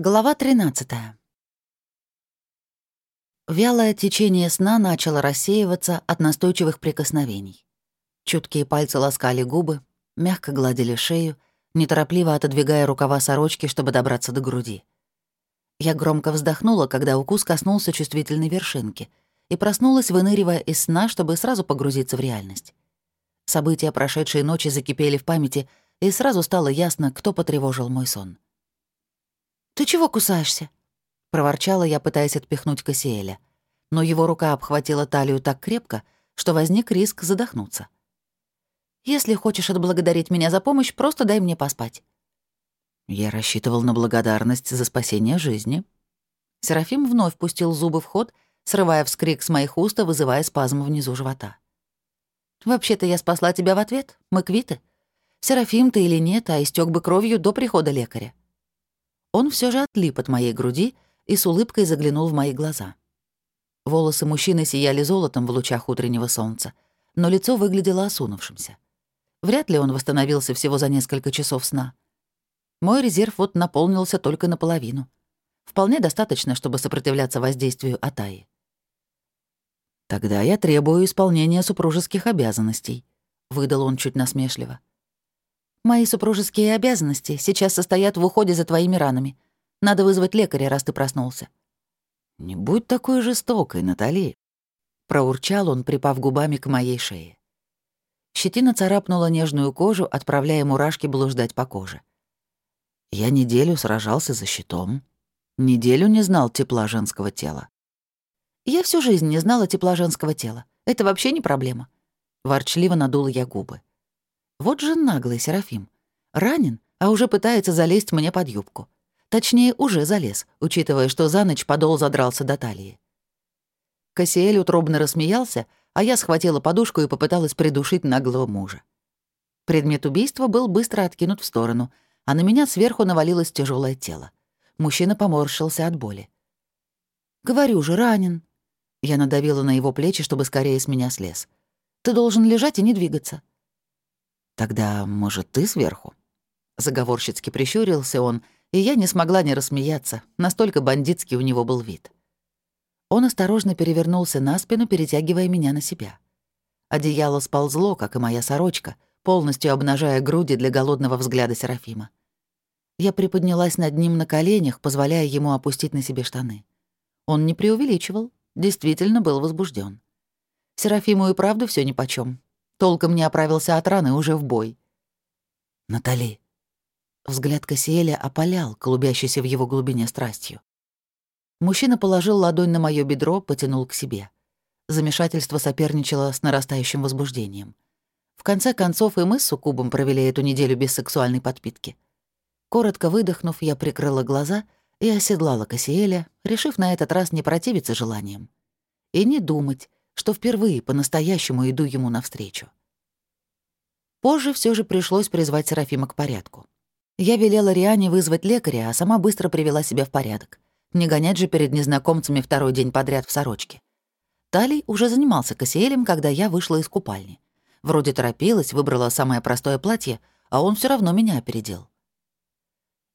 Глава 13. Вялое течение сна начало рассеиваться от настойчивых прикосновений. Чуткие пальцы ласкали губы, мягко гладили шею, неторопливо отодвигая рукава сорочки, чтобы добраться до груди. Я громко вздохнула, когда укус коснулся чувствительной вершинки, и проснулась, выныривая из сна, чтобы сразу погрузиться в реальность. События прошедшей ночи закипели в памяти, и сразу стало ясно, кто потревожил мой сон. «Ты чего кусаешься?» — проворчала я, пытаясь отпихнуть Кассиэля. Но его рука обхватила талию так крепко, что возник риск задохнуться. «Если хочешь отблагодарить меня за помощь, просто дай мне поспать». Я рассчитывал на благодарность за спасение жизни. Серафим вновь пустил зубы в ход, срывая вскрик с моих уст и вызывая спазм внизу живота. «Вообще-то я спасла тебя в ответ. Мы квиты. Серафим ты или нет, а истек бы кровью до прихода лекаря. Он все же отлип от моей груди и с улыбкой заглянул в мои глаза. Волосы мужчины сияли золотом в лучах утреннего солнца, но лицо выглядело осунувшимся. Вряд ли он восстановился всего за несколько часов сна. Мой резерв вот наполнился только наполовину. Вполне достаточно, чтобы сопротивляться воздействию Атаи. «Тогда я требую исполнения супружеских обязанностей», — выдал он чуть насмешливо. Мои супружеские обязанности сейчас состоят в уходе за твоими ранами. Надо вызвать лекаря, раз ты проснулся». «Не будь такой жестокой, Натали», — проурчал он, припав губами к моей шее. Щетина царапнула нежную кожу, отправляя мурашки блуждать по коже. Я неделю сражался за щитом. Неделю не знал тепла женского тела. Я всю жизнь не знала тепла женского тела. Это вообще не проблема. Ворчливо надула я губы. Вот же наглый Серафим. Ранен, а уже пытается залезть мне под юбку. Точнее, уже залез, учитывая, что за ночь подол задрался до талии. Кассиэль утробно рассмеялся, а я схватила подушку и попыталась придушить наглого мужа. Предмет убийства был быстро откинут в сторону, а на меня сверху навалилось тяжелое тело. Мужчина поморщился от боли. «Говорю же, ранен». Я надавила на его плечи, чтобы скорее с меня слез. «Ты должен лежать и не двигаться». «Тогда, может, ты сверху?» Заговорщицки прищурился он, и я не смогла не рассмеяться, настолько бандитский у него был вид. Он осторожно перевернулся на спину, перетягивая меня на себя. Одеяло сползло, как и моя сорочка, полностью обнажая груди для голодного взгляда Серафима. Я приподнялась над ним на коленях, позволяя ему опустить на себе штаны. Он не преувеличивал, действительно был возбужден. Серафиму и правду все нипочём. Толком не оправился от раны уже в бой. «Натали». Взгляд Кассиэля опалял, клубящийся в его глубине страстью. Мужчина положил ладонь на моё бедро, потянул к себе. Замешательство соперничало с нарастающим возбуждением. В конце концов, и мы с Сукубом провели эту неделю без сексуальной подпитки. Коротко выдохнув, я прикрыла глаза и оседлала Кассиэля, решив на этот раз не противиться желаниям. И не думать, что впервые по-настоящему иду ему навстречу. Позже все же пришлось призвать Серафима к порядку. Я велела Риане вызвать лекаря, а сама быстро привела себя в порядок. Не гонять же перед незнакомцами второй день подряд в сорочке. Талий уже занимался Кассиэлем, когда я вышла из купальни. Вроде торопилась, выбрала самое простое платье, а он все равно меня опередил.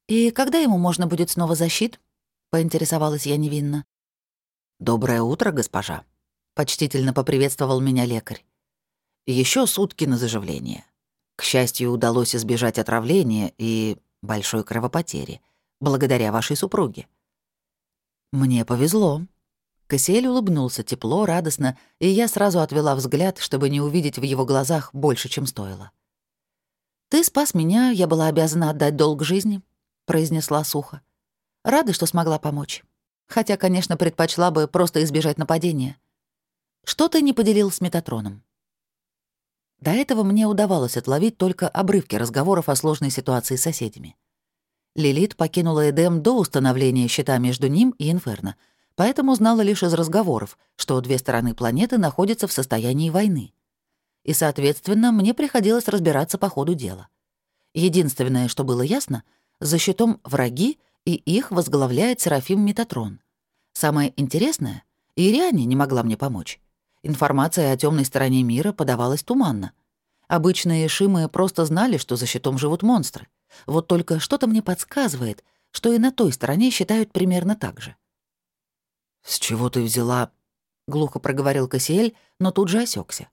«И когда ему можно будет снова защит?» — поинтересовалась я невинно. «Доброе утро, госпожа», — почтительно поприветствовал меня лекарь. Еще сутки на заживление. К счастью, удалось избежать отравления и большой кровопотери, благодаря вашей супруге. Мне повезло. Кассиэль улыбнулся тепло, радостно, и я сразу отвела взгляд, чтобы не увидеть в его глазах больше, чем стоило. «Ты спас меня, я была обязана отдать долг жизни», — произнесла сухо. «Рада, что смогла помочь. Хотя, конечно, предпочла бы просто избежать нападения. Что ты не поделил с Метатроном? До этого мне удавалось отловить только обрывки разговоров о сложной ситуации с соседями. Лилит покинула Эдем до установления счета между ним и Инферно, поэтому знала лишь из разговоров, что две стороны планеты находятся в состоянии войны. И, соответственно, мне приходилось разбираться по ходу дела. Единственное, что было ясно, за счетом враги, и их возглавляет Серафим Метатрон. Самое интересное, Ириане не могла мне помочь. Информация о темной стороне мира подавалась туманно. Обычные шимы просто знали, что за щитом живут монстры. Вот только что-то мне подсказывает, что и на той стороне считают примерно так же. «С чего ты взяла?» — глухо проговорил Кассиэль, но тут же осекся.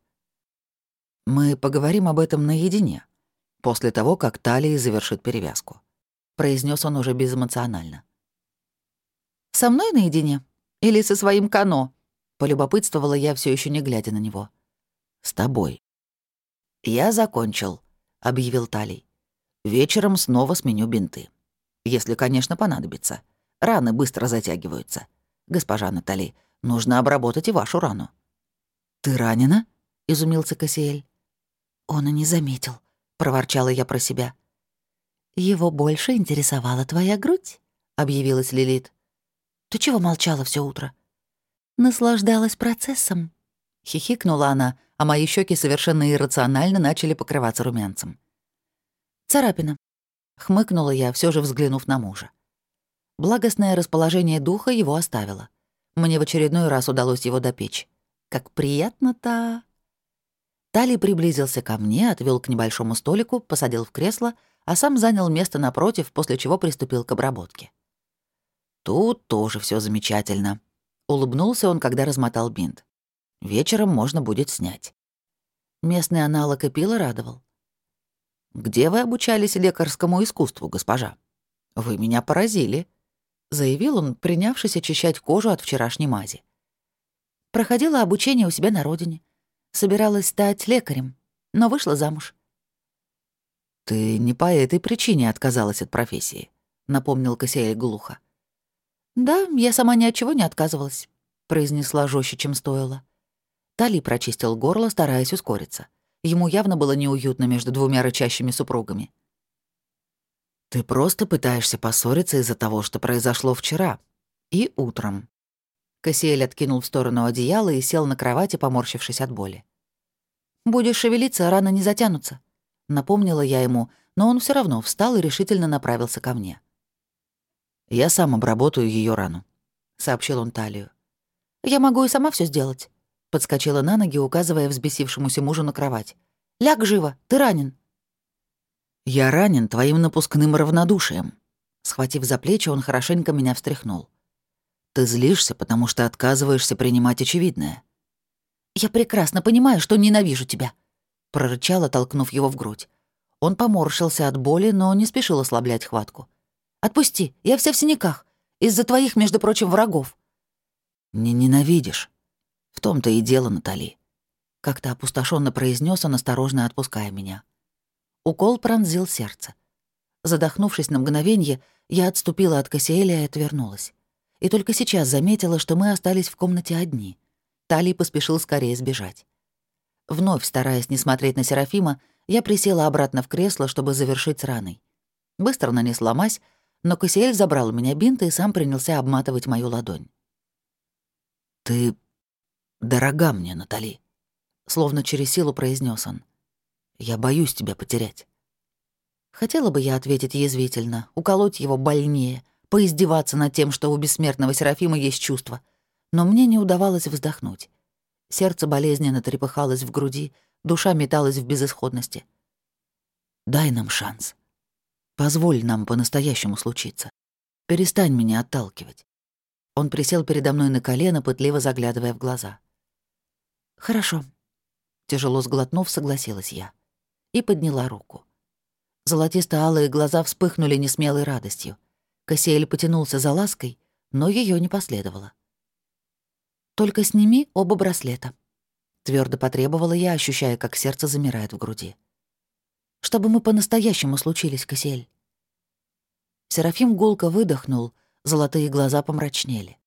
«Мы поговорим об этом наедине, после того, как Талия завершит перевязку», — произнес он уже безэмоционально. «Со мной наедине? Или со своим кано?» — полюбопытствовала я, все еще не глядя на него. «С тобой». «Я закончил», — объявил Талий. «Вечером снова сменю бинты. Если, конечно, понадобится. Раны быстро затягиваются. Госпожа Натали, нужно обработать и вашу рану». «Ты ранена?» — изумился Кассиэль. «Он и не заметил», — проворчала я про себя. «Его больше интересовала твоя грудь», — объявилась Лилит. «Ты чего молчала все утро?» «Наслаждалась процессом», — хихикнула она, а мои щеки совершенно иррационально начали покрываться румянцем. «Царапина», — хмыкнула я, все же взглянув на мужа. Благостное расположение духа его оставило. Мне в очередной раз удалось его допечь. Как приятно-то... Тали приблизился ко мне, отвел к небольшому столику, посадил в кресло, а сам занял место напротив, после чего приступил к обработке. Тут тоже все замечательно. Улыбнулся он, когда размотал бинт. Вечером можно будет снять. Местный аналог эпила радовал. «Где вы обучались лекарскому искусству, госпожа? Вы меня поразили», — заявил он, принявшись очищать кожу от вчерашней мази. «Проходила обучение у себя на родине. Собиралась стать лекарем, но вышла замуж». «Ты не по этой причине отказалась от профессии», — напомнил Кассиэль глухо. «Да, я сама ни от чего не отказывалась», — произнесла жестче, чем стоило. Тали прочистил горло, стараясь ускориться. Ему явно было неуютно между двумя рычащими супругами. «Ты просто пытаешься поссориться из-за того, что произошло вчера. И утром». Кассиэль откинул в сторону одеяла и сел на кровати, поморщившись от боли. «Будешь шевелиться, рано не затянутся», — напомнила я ему, но он все равно встал и решительно направился ко мне. «Я сам обработаю ее рану», — сообщил он Талию. «Я могу и сама все сделать», — подскочила на ноги, указывая взбесившемуся мужу на кровать. «Ляг живо, ты ранен». «Я ранен твоим напускным равнодушием». Схватив за плечи, он хорошенько меня встряхнул. «Ты злишься, потому что отказываешься принимать очевидное». «Я прекрасно понимаю, что ненавижу тебя», — прорычала, толкнув его в грудь. Он поморщился от боли, но не спешил ослаблять хватку. Отпусти, я вся в синяках. Из-за твоих, между прочим, врагов». «Не ненавидишь. В том-то и дело, Натали». Как-то опустошенно произнес он, осторожно отпуская меня. Укол пронзил сердце. Задохнувшись на мгновение, я отступила от Кассиэля и отвернулась. И только сейчас заметила, что мы остались в комнате одни. Талий поспешил скорее сбежать. Вновь, стараясь не смотреть на Серафима, я присела обратно в кресло, чтобы завершить с раной. Быстро нанесла мазь, но Кассиэль забрал у меня бинты и сам принялся обматывать мою ладонь. «Ты дорога мне, Натали», — словно через силу произнес он. «Я боюсь тебя потерять». Хотела бы я ответить язвительно, уколоть его больнее, поиздеваться над тем, что у бессмертного Серафима есть чувство. Но мне не удавалось вздохнуть. Сердце болезненно трепыхалось в груди, душа металась в безысходности. «Дай нам шанс», Позволь нам по-настоящему случиться. Перестань меня отталкивать». Он присел передо мной на колено, пытливо заглядывая в глаза. «Хорошо». Тяжело сглотнув, согласилась я. И подняла руку. Золотисто-алые глаза вспыхнули несмелой радостью. Кассиэль потянулся за лаской, но ее не последовало. «Только сними оба браслета», — твердо потребовала я, ощущая, как сердце замирает в груди чтобы мы по-настоящему случились, Касель. Серафим гулко выдохнул, золотые глаза помрачнели.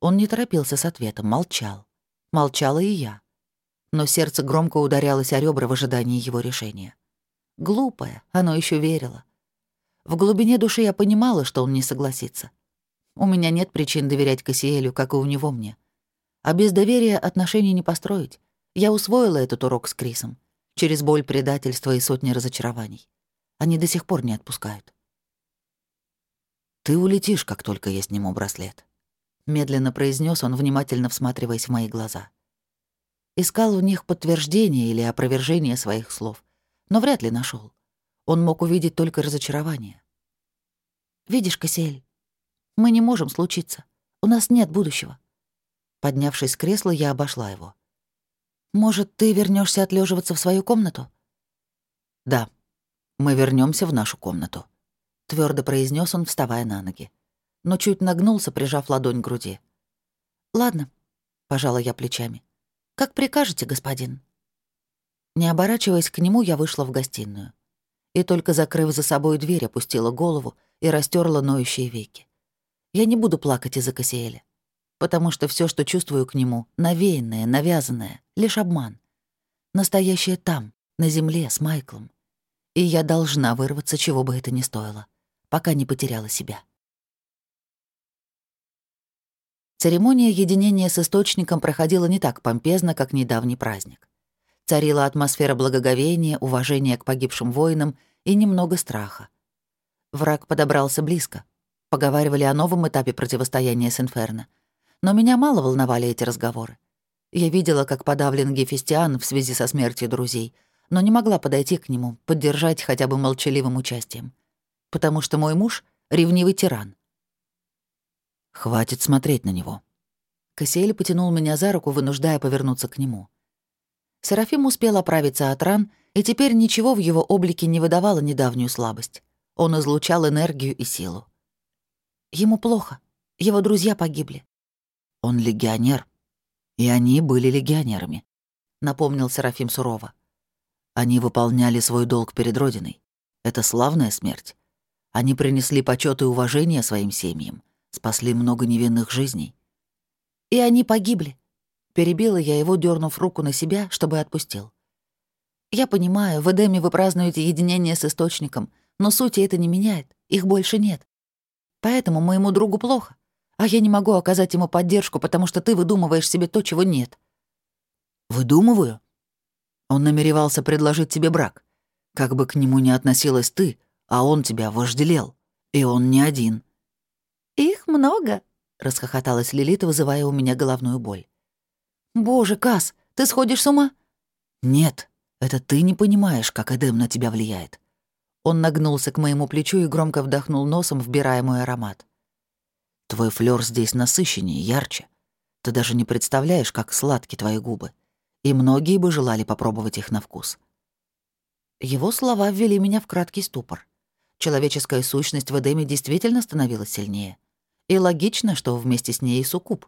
Он не торопился с ответом, молчал. Молчала и я. Но сердце громко ударялось о ребра в ожидании его решения. Глупое, оно еще верило. В глубине души я понимала, что он не согласится. У меня нет причин доверять Кассиэлю, как и у него мне. А без доверия отношений не построить. Я усвоила этот урок с Крисом через боль предательства и сотни разочарований. Они до сих пор не отпускают. «Ты улетишь, как только я сниму браслет», — медленно произнес он, внимательно всматриваясь в мои глаза. Искал в них подтверждение или опровержение своих слов, но вряд ли нашел. Он мог увидеть только разочарование. Видишь, Кассиэль, мы не можем случиться. У нас нет будущего. Поднявшись с кресла, я обошла его. Может, ты вернешься отлеживаться в свою комнату? Да, мы вернемся в нашу комнату, твердо произнес он, вставая на ноги. Но чуть нагнулся, прижав ладонь к груди. Ладно, пожала я плечами. Как прикажете, господин. Не оборачиваясь к нему, я вышла в гостиную. И только закрыв за собой дверь, опустила голову и растерла ноющие веки. Я не буду плакать из-за Кассиэля, потому что все, что чувствую к нему, навеянное, навязанное, лишь обман. Настоящее там, на земле, с Майклом. И я должна вырваться, чего бы это ни стоило, пока не потеряла себя. Церемония единения с источником проходила не так помпезно, как недавний праздник. Царила атмосфера благоговения, уважения к погибшим воинам и немного страха. Враг подобрался близко. Поговаривали о новом этапе противостояния с Инферно. Но меня мало волновали эти разговоры. Я видела, как подавлен Гефестиан в связи со смертью друзей, но не могла подойти к нему, поддержать хотя бы молчаливым участием. Потому что мой муж — ревнивый тиран. «Хватит смотреть на него». Кассиэль потянул меня за руку, вынуждая повернуться к нему. Серафим успел оправиться от ран, и теперь ничего в его облике не выдавало недавнюю слабость. Он излучал энергию и силу. Ему плохо. Его друзья погибли. Он легионер. И они были легионерами, напомнил Серафим сурово. Они выполняли свой долг перед Родиной. Это славная смерть. Они принесли почет и уважение своим семьям, спасли много невинных жизней. И они погибли. Перебила я его, дернув руку на себя, чтобы отпустил. Я понимаю, в Эдеме вы празднуете единение с Источником, но сути это не меняет, их больше нет. Поэтому моему другу плохо, а я не могу оказать ему поддержку, потому что ты выдумываешь себе то, чего нет. Выдумываю? Он намеревался предложить тебе брак. Как бы к нему ни относилась ты, а он тебя вожделел. И он не один. «Их много», — расхохоталась Лилит, вызывая у меня головную боль. «Боже, Кас, ты сходишь с ума?» «Нет, это ты не понимаешь, как Эдем на тебя влияет». Он нагнулся к моему плечу и громко вдохнул носом, вбирая мой аромат. «Твой флёр здесь насыщеннее, ярче. Ты даже не представляешь, как сладки твои губы. И многие бы желали попробовать их на вкус». Его слова ввели меня в краткий ступор. Человеческая сущность в Эдеме действительно становилась сильнее. И логично, что вместе с ней и суккуб.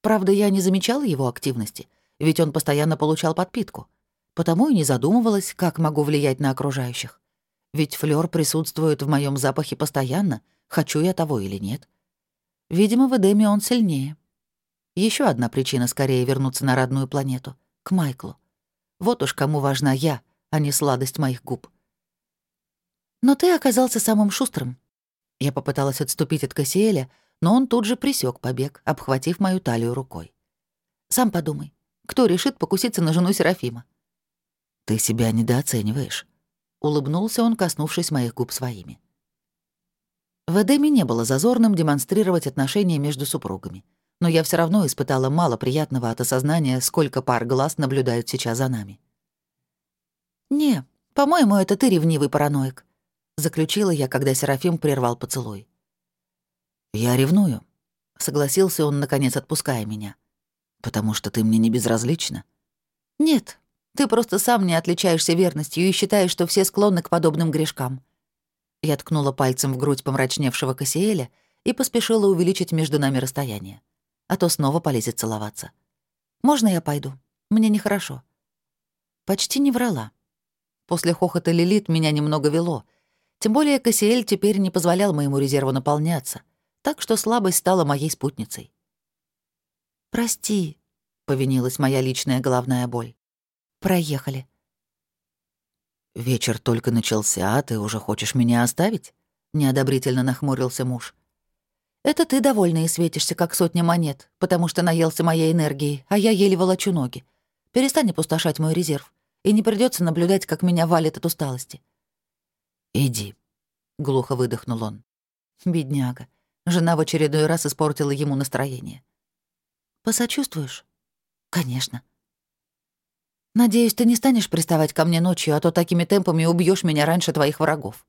Правда, я не замечала его активности, ведь он постоянно получал подпитку. Потому и не задумывалась, как могу влиять на окружающих. Ведь флёр присутствует в моем запахе постоянно, хочу я того или нет. Видимо, в Эдеме он сильнее. Еще одна причина скорее вернуться на родную планету, к Майклу. Вот уж кому важна я, а не сладость моих губ. Но ты оказался самым шустрым. Я попыталась отступить от Кассиэля, но он тут же присек побег, обхватив мою талию рукой. «Сам подумай, кто решит покуситься на жену Серафима?» «Ты себя недооцениваешь», — улыбнулся он, коснувшись моих губ своими. В Эдеме не было зазорным демонстрировать отношения между супругами, но я все равно испытала мало приятного от осознания, сколько пар глаз наблюдают сейчас за нами. «Не, по-моему, это ты ревнивый параноик», — заключила я, когда Серафим прервал поцелуй. «Я ревную», — согласился он, наконец отпуская меня. «Потому что ты мне не безразлична». «Нет, ты просто сам не отличаешься верностью и считаешь, что все склонны к подобным грешкам». Я ткнула пальцем в грудь помрачневшего Кассиэля и поспешила увеличить между нами расстояние. А то снова полезет целоваться. «Можно я пойду? Мне нехорошо». Почти не врала. После хохота Лилит меня немного вело. Тем более Кассиэль теперь не позволял моему резерву наполняться — так что слабость стала моей спутницей. «Прости», — повинилась моя личная головная боль. «Проехали». «Вечер только начался, а ты уже хочешь меня оставить?» — неодобрительно нахмурился муж. «Это ты довольна и светишься, как сотня монет, потому что наелся моей энергией, а я еле волочу ноги. Перестань опустошать мой резерв, и не придется наблюдать, как меня валит от усталости». «Иди», — глухо выдохнул он. «Бедняга. Жена в очередной раз испортила ему настроение. «Посочувствуешь?» «Конечно». «Надеюсь, ты не станешь приставать ко мне ночью, а то такими темпами убьешь меня раньше твоих врагов».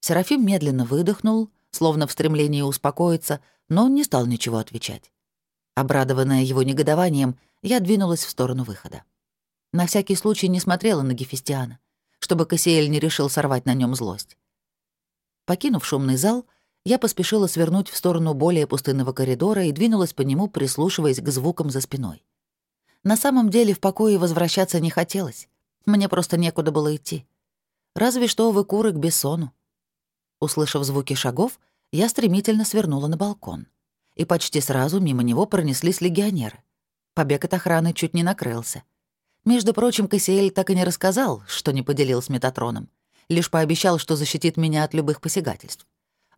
Серафим медленно выдохнул, словно в стремлении успокоиться, но он не стал ничего отвечать. Обрадованная его негодованием, я двинулась в сторону выхода. На всякий случай не смотрела на Гефестиана, чтобы Кассиэль не решил сорвать на нем злость. Покинув шумный зал, я поспешила свернуть в сторону более пустынного коридора и двинулась по нему, прислушиваясь к звукам за спиной. На самом деле в покое возвращаться не хотелось. Мне просто некуда было идти. Разве что вы куры к бессону. Услышав звуки шагов, я стремительно свернула на балкон. И почти сразу мимо него пронеслись легионеры. Побег от охраны чуть не накрылся. Между прочим, Кассиэль так и не рассказал, что не поделил с Метатроном. Лишь пообещал, что защитит меня от любых посягательств.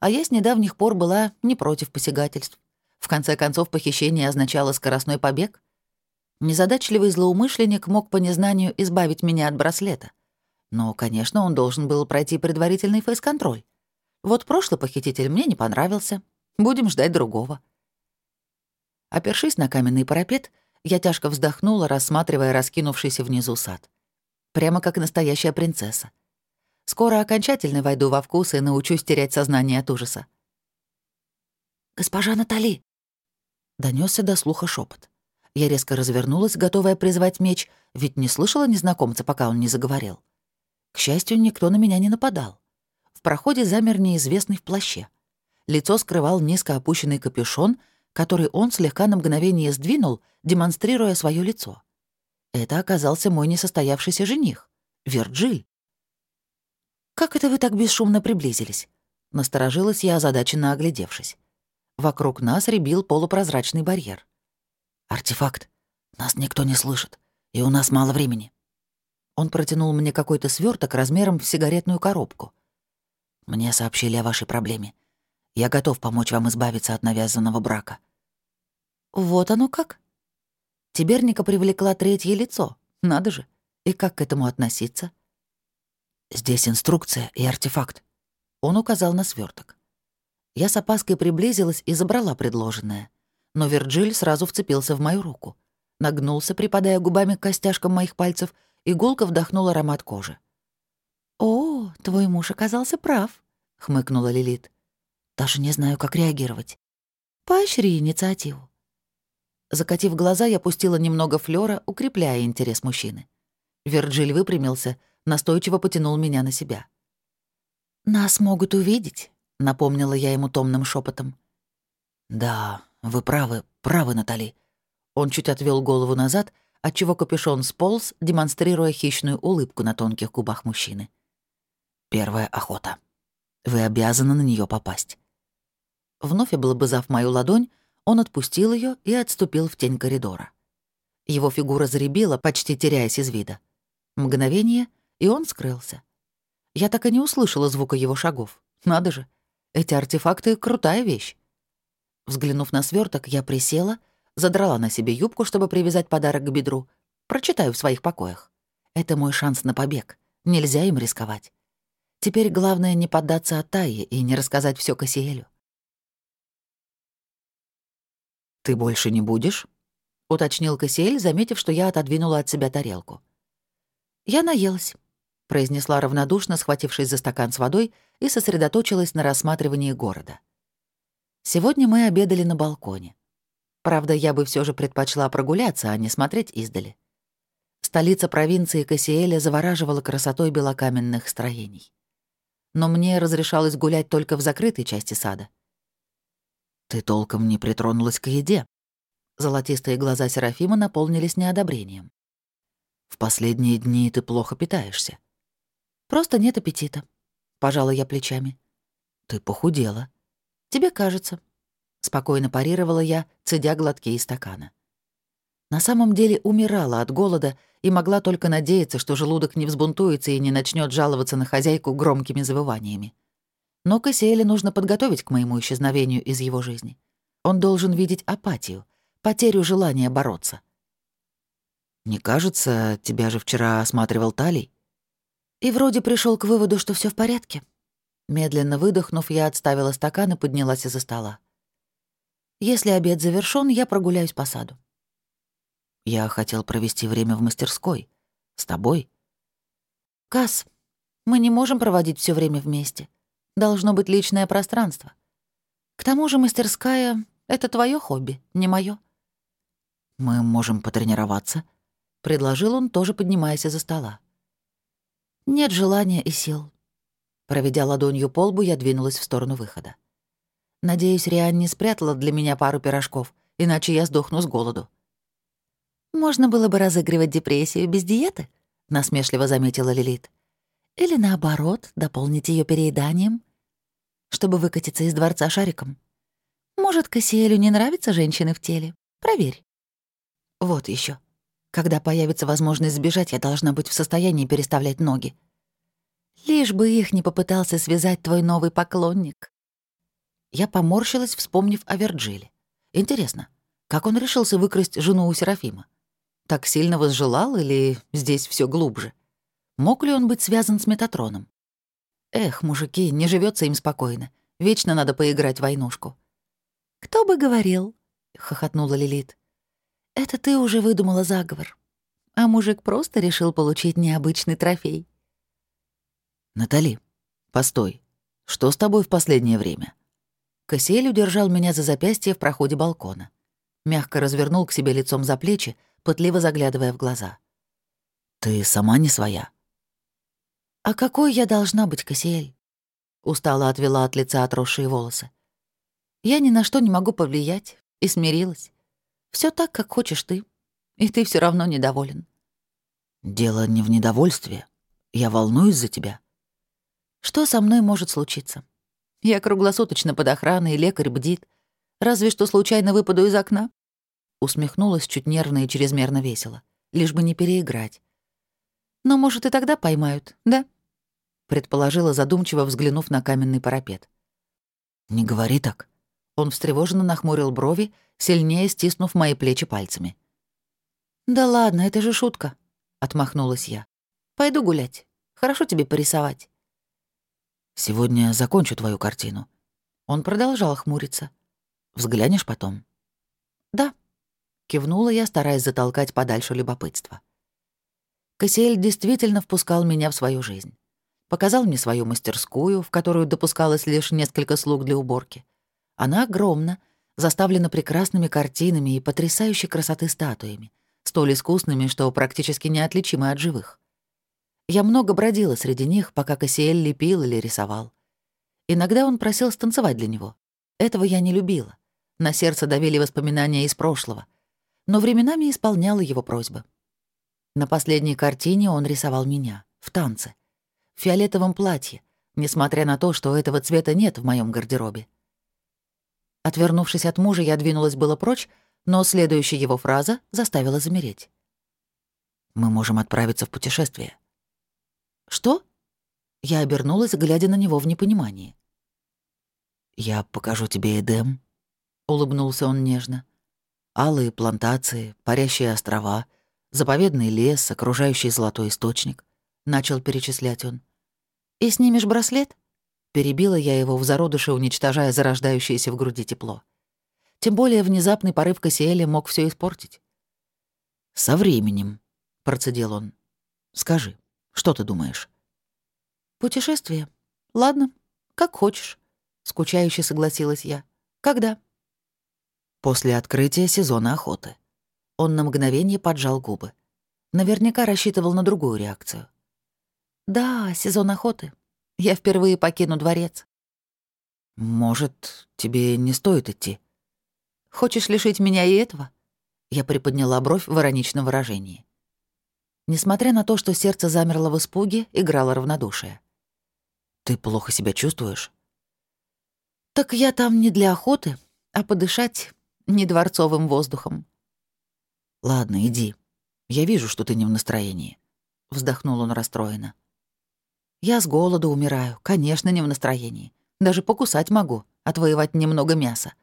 А я с недавних пор была не против посягательств. В конце концов, похищение означало скоростной побег. Незадачливый злоумышленник мог по незнанию избавить меня от браслета. Но, конечно, он должен был пройти предварительный фейс-контроль. Вот прошлый похититель мне не понравился. Будем ждать другого. Опершись на каменный парапет, я тяжко вздохнула, рассматривая раскинувшийся внизу сад. Прямо как настоящая принцесса. Скоро окончательно войду во вкус и научусь терять сознание от ужаса. «Госпожа Натали!» Донесся до слуха шепот. Я резко развернулась, готовая призвать меч, ведь не слышала незнакомца, пока он не заговорил. К счастью, никто на меня не нападал. В проходе замер неизвестный в плаще. Лицо скрывал низко опущенный капюшон, который он слегка на мгновение сдвинул, демонстрируя свое лицо. Это оказался мой несостоявшийся жених, Вирджиль. «Как это вы так бесшумно приблизились?» Насторожилась я, озадаченно оглядевшись. Вокруг нас рябил полупрозрачный барьер. «Артефакт. Нас никто не слышит, и у нас мало времени». Он протянул мне какой-то сверток размером в сигаретную коробку. «Мне сообщили о вашей проблеме. Я готов помочь вам избавиться от навязанного брака». «Вот оно как?» Тиберника привлекла третье лицо. Надо же. И как к этому относиться?» «Здесь инструкция и артефакт». Он указал на сверток. Я с опаской приблизилась и забрала предложенное но Вирджиль сразу вцепился в мою руку. Нагнулся, припадая губами к костяшкам моих пальцев, и гулко вдохнул аромат кожи. «О, твой муж оказался прав», — хмыкнула Лилит. «Даже не знаю, как реагировать. Поощри инициативу». Закатив глаза, я пустила немного флёра, укрепляя интерес мужчины. Вирджиль выпрямился, настойчиво потянул меня на себя. «Нас могут увидеть», — напомнила я ему томным шепотом. «Да, «Вы правы, правы, Натали». Он чуть отвел голову назад, отчего капюшон сполз, демонстрируя хищную улыбку на тонких губах мужчины. «Первая охота. Вы обязаны на нее попасть». Вновь облобызав мою ладонь, он отпустил ее и отступил в тень коридора. Его фигура заребила, почти теряясь из вида. Мгновение, и он скрылся. Я так и не услышала звука его шагов. Надо же, эти артефакты — крутая вещь. Взглянув на сверток, я присела, задрала на себе юбку, чтобы привязать подарок к бедру. Прочитаю в своих покоях. Это мой шанс на побег. Нельзя им рисковать. Теперь главное не поддаться Атае и не рассказать все Кассиэлю. «Ты больше не будешь?» — уточнил Кассиэль, заметив, что я отодвинула от себя тарелку. «Я наелась», — произнесла равнодушно, схватившись за стакан с водой, и сосредоточилась на рассматривании города. Сегодня мы обедали на балконе. Правда, я бы все же предпочла прогуляться, а не смотреть издали. Столица провинции Кассиэля завораживала красотой белокаменных строений. Но мне разрешалось гулять только в закрытой части сада. «Ты толком не притронулась к еде». Золотистые глаза Серафима наполнились неодобрением. «В последние дни ты плохо питаешься». «Просто нет аппетита», — пожала я плечами. «Ты похудела», «Тебе кажется», — спокойно парировала я, цедя глотки из стакана. На самом деле умирала от голода и могла только надеяться, что желудок не взбунтуется и не начнет жаловаться на хозяйку громкими завываниями. Но Кассиэле нужно подготовить к моему исчезновению из его жизни. Он должен видеть апатию, потерю желания бороться. «Не кажется, тебя же вчера осматривал Талий?» И вроде пришел к выводу, что все в порядке. Медленно выдохнув, я отставила стакан и поднялась из-за стола. Если обед завершён, я прогуляюсь по саду. Я хотел провести время в мастерской. С тобой. Кас, мы не можем проводить все время вместе. должно быть личное пространство. К тому же мастерская — это твое хобби, не мое. «Мы можем потренироваться», — предложил он, тоже поднимаясь из-за стола. «Нет желания и сил». Проведя ладонью по лбу, я двинулась в сторону выхода. Надеюсь, Риан не спрятала для меня пару пирожков, иначе я сдохну с голоду. «Можно было бы разыгрывать депрессию без диеты», — насмешливо заметила Лилит. «Или наоборот, дополнить ее перееданием, чтобы выкатиться из дворца шариком. Может, Кассиэлю не нравятся женщины в теле? Проверь». Вот еще. Когда появится возможность сбежать, я должна быть в состоянии переставлять ноги. Лишь бы их не попытался связать твой новый поклонник. Я поморщилась, вспомнив о Верджиле. Интересно, как он решился выкрасть жену у Серафима? Так сильно возжелал или здесь все глубже? Мог ли он быть связан с Метатроном? Эх, мужики, не живется им спокойно. Вечно надо поиграть в войнушку. «Кто бы говорил?» — хохотнула Лилит. «Это ты уже выдумала заговор. А мужик просто решил получить необычный трофей». «Натали, постой. Что с тобой в последнее время?» Кассиэль удержал меня за запястье в проходе балкона. Мягко развернул к себе лицом за плечи, пытливо заглядывая в глаза. «Ты сама не своя?» «А какой я должна быть, Кассиэль?» Устало отвела от лица отросшие волосы. «Я ни на что не могу повлиять и смирилась. Все так, как хочешь ты. И ты все равно недоволен. Дело не в недовольстве. Я волнуюсь за тебя. Что со мной может случиться? Я круглосуточно под охраной, лекарь бдит. Разве что случайно выпаду из окна? Усмехнулась чуть нервно и чрезмерно весело. Лишь бы не переиграть. Но, может, и тогда поймают, да? Предположила задумчиво, взглянув на каменный парапет. «Не говори так». Он встревоженно нахмурил брови сильнее стиснув мои плечи пальцами. «Да ладно, это же шутка», — отмахнулась я. «Пойду гулять. Хорошо тебе порисовать». «Сегодня закончу твою картину». Он продолжал хмуриться. «Взглянешь потом?» «Да», — кивнула я, стараясь затолкать подальше любопытство. Кассиэль действительно впускал меня в свою жизнь. Показал мне свою мастерскую, в которую допускалось лишь несколько слуг для уборки. Она огромна, заставлена прекрасными картинами и потрясающей красоты статуями, столь искусными, что практически неотличимы от живых. Я много бродила среди них, пока Кассиэль лепил или рисовал. Иногда он просил станцевать для него. Этого я не любила. На сердце давили воспоминания из прошлого. Но временами исполняла его просьбы. На последней картине он рисовал меня, в танце, в фиолетовом платье, несмотря на то, что этого цвета нет в моем гардеробе. Отвернувшись от мужа, я двинулась было прочь, но следующая его фраза заставила замереть. «Мы можем отправиться в путешествие». «Что?» Я обернулась, глядя на него в непонимании. «Я покажу тебе Эдем», — улыбнулся он нежно. «Алые плантации, парящие острова, заповедный лес, окружающий золотой источник», — начал перечислять он. «И снимешь браслет?» Перебила я его в зародыше, уничтожая зарождающееся в груди тепло. Тем более внезапный порыв Кассиэля мог все испортить. «Со временем», — процедил он. «Скажи, что ты думаешь?» «Путешествие. Ладно, как хочешь», — скучающе согласилась я. «Когда?» «После открытия сезона охоты». Он на мгновение поджал губы. Наверняка рассчитывал на другую реакцию. «Да, сезон охоты. Я впервые покину дворец. Может, тебе не стоит идти? Хочешь лишить меня и этого? Я приподняла бровь в ироничном выражении. Несмотря на то, что сердце замерло в испуге, играло равнодушие. Ты плохо себя чувствуешь? Так я там не для охоты, а подышать не дворцовым воздухом. Ладно, иди. Я вижу, что ты не в настроении. Вздохнул он расстроенно. Я с голоду умираю, конечно, не в настроении. Даже покусать могу, отвоевать немного мяса.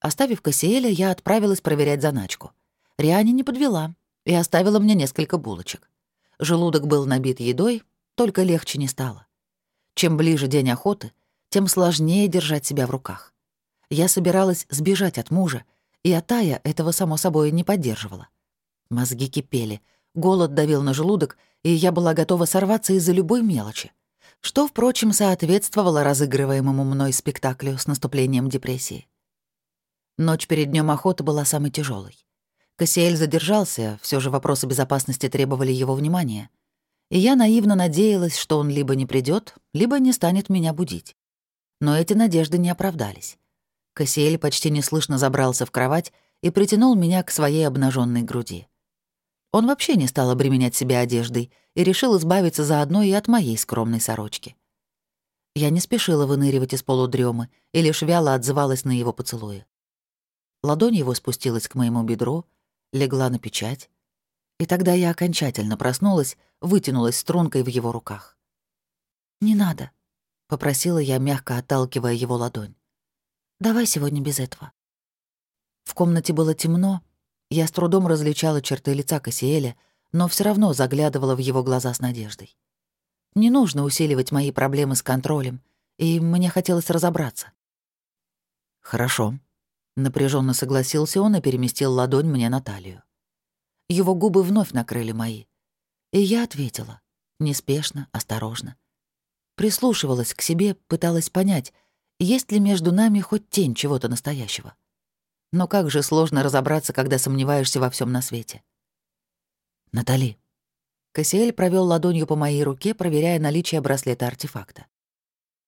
Оставив Кассиэля, я отправилась проверять заначку. Риане не подвела и оставила мне несколько булочек. Желудок был набит едой, только легче не стало. Чем ближе день охоты, тем сложнее держать себя в руках. Я собиралась сбежать от мужа, и Атая этого, само собой, не поддерживала. Мозги кипели, голод давил на желудок — и я была готова сорваться из-за любой мелочи. что, впрочем, соответствовало разыгрываемому мной спектаклю с наступлением депрессии. Ночь перед днем охоты была самой тяжелой. Кассиэль задержался, все же вопросы безопасности требовали его внимания. И я наивно надеялась, что он либо не придет, либо не станет меня будить. Но эти надежды не оправдались. Кассиэль почти неслышно забрался в кровать и притянул меня к своей обнаженной груди. Он вообще не стал обременять себя одеждой и решил избавиться заодно и от моей скромной сорочки. Я не спешила выныривать из полудремы и лишь вяло отзывалась на его поцелуи. Ладонь его спустилась к моему бедру, легла на печать, и тогда я окончательно проснулась, вытянулась стрункой в его руках. «Не надо», — попросила я, мягко отталкивая его ладонь. «Давай сегодня без этого». В комнате было темно, я с трудом различала черты лица Кассиэля, но все равно заглядывала в его глаза с надеждой. Не нужно усиливать мои проблемы с контролем, и мне хотелось разобраться. «Хорошо», — напряженно согласился он и переместил ладонь мне на талию. Его губы вновь накрыли мои. И я ответила, неспешно, осторожно. Прислушивалась к себе, пыталась понять, есть ли между нами хоть тень чего-то настоящего. Но как же сложно разобраться, когда сомневаешься во всем на свете. «Натали». Кассиэль провел ладонью по моей руке, проверяя наличие браслета-артефакта.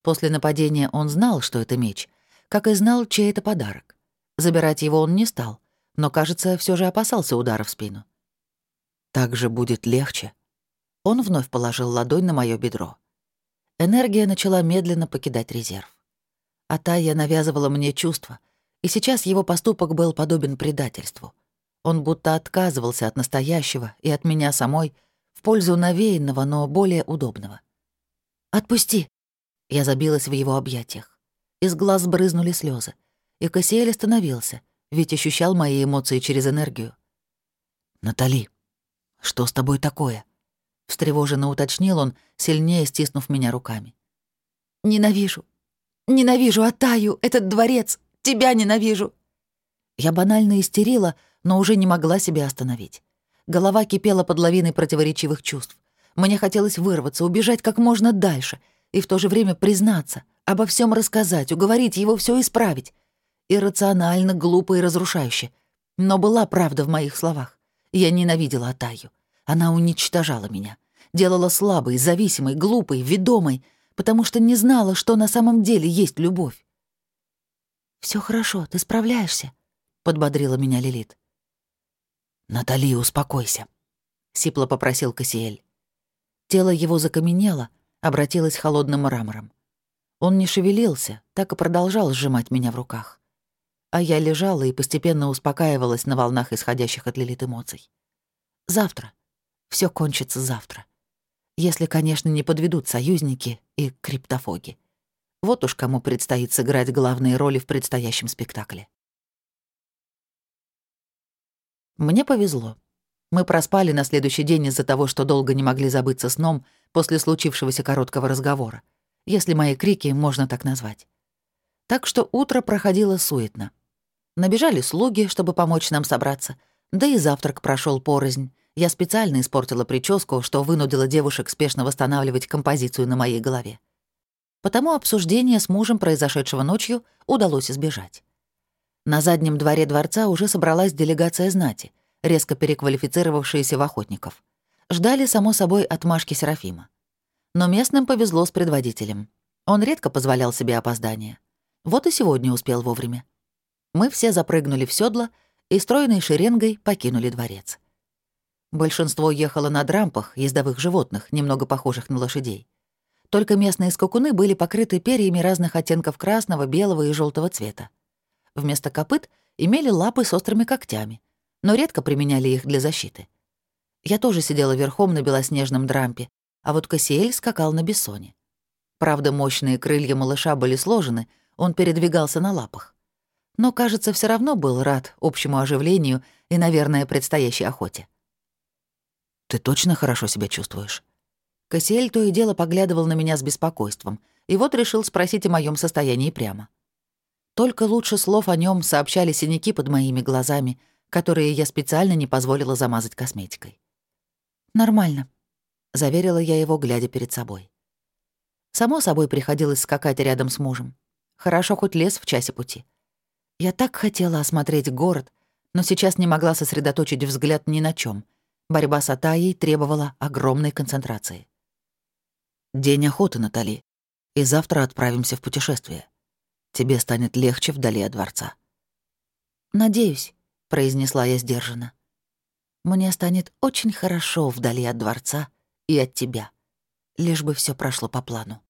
После нападения он знал, что это меч, как и знал, чей это подарок. Забирать его он не стал, но, кажется, все же опасался удара в спину. «Так же будет легче». Он вновь положил ладонь на мое бедро. Энергия начала медленно покидать резерв. А Тая навязывала мне чувства — и сейчас его поступок был подобен предательству. Он будто отказывался от настоящего и от меня самой в пользу навеянного, но более удобного. «Отпусти!» Я забилась в его объятиях. Из глаз брызнули слезы, и Кассиэль остановился, ведь ощущал мои эмоции через энергию. «Натали, что с тобой такое?» — встревоженно уточнил он, сильнее стиснув меня руками. «Ненавижу. Ненавижу Атаю, этот дворец, Тебя ненавижу!» Я банально истерила, но уже не могла себя остановить. Голова кипела под лавиной противоречивых чувств. Мне хотелось вырваться, убежать как можно дальше и в то же время признаться, обо всем рассказать, уговорить его все исправить. Иррационально, глупо и разрушающе. Но была правда в моих словах. Я ненавидела Атаю. Она уничтожала меня. Делала слабой, зависимой, глупой, ведомой, потому что не знала, что на самом деле есть любовь. Все хорошо, ты справляешься», — подбодрила меня Лилит. «Натали, успокойся», — сипло попросил Кассиэль. Тело его закаменело, обратилось холодным мрамором. Он не шевелился, так и продолжал сжимать меня в руках. А я лежала и постепенно успокаивалась на волнах исходящих от Лилит эмоций. Завтра. все кончится завтра. Если, конечно, не подведут союзники и криптофоги. Вот уж кому предстоит сыграть главные роли в предстоящем спектакле. Мне повезло. Мы проспали на следующий день из-за того, что долго не могли забыться сном после случившегося короткого разговора, если мои крики можно так назвать. Так что утро проходило суетно. Набежали слуги, чтобы помочь нам собраться, да и завтрак прошел порознь. Я специально испортила прическу, что вынудило девушек спешно восстанавливать композицию на моей голове потому обсуждение с мужем произошедшего ночью удалось избежать. На заднем дворе дворца уже собралась делегация знати, резко переквалифицировавшаяся в охотников. Ждали, само собой, отмашки Серафима. Но местным повезло с предводителем. Он редко позволял себе опоздания. Вот и сегодня успел вовремя. Мы все запрыгнули в седло и стройной шеренгой покинули дворец. Большинство ехало на дрампах, ездовых животных, немного похожих на лошадей. Только местные скакуны были покрыты перьями разных оттенков красного, белого и желтого цвета. Вместо копыт имели лапы с острыми когтями, но редко применяли их для защиты. Я тоже сидела верхом на белоснежном дрампе, а вот Кассиэль скакал на бессоне. Правда, мощные крылья малыша были сложены, он передвигался на лапах. Но, кажется, все равно был рад общему оживлению и, наверное, предстоящей охоте. «Ты точно хорошо себя чувствуешь?» Кассиэль то и дело поглядывал на меня с беспокойством, и вот решил спросить о моем состоянии прямо. Только лучше слов о нем сообщали синяки под моими глазами, которые я специально не позволила замазать косметикой. «Нормально», — заверила я его, глядя перед собой. Само собой приходилось скакать рядом с мужем. Хорошо хоть лес в часе пути. Я так хотела осмотреть город, но сейчас не могла сосредоточить взгляд ни на чем. Борьба с Атаей требовала огромной концентрации. «День охоты, Натали, и завтра отправимся в путешествие. Тебе станет легче вдали от дворца». «Надеюсь», — произнесла я сдержанно. «Мне станет очень хорошо вдали от дворца и от тебя, лишь бы все прошло по плану».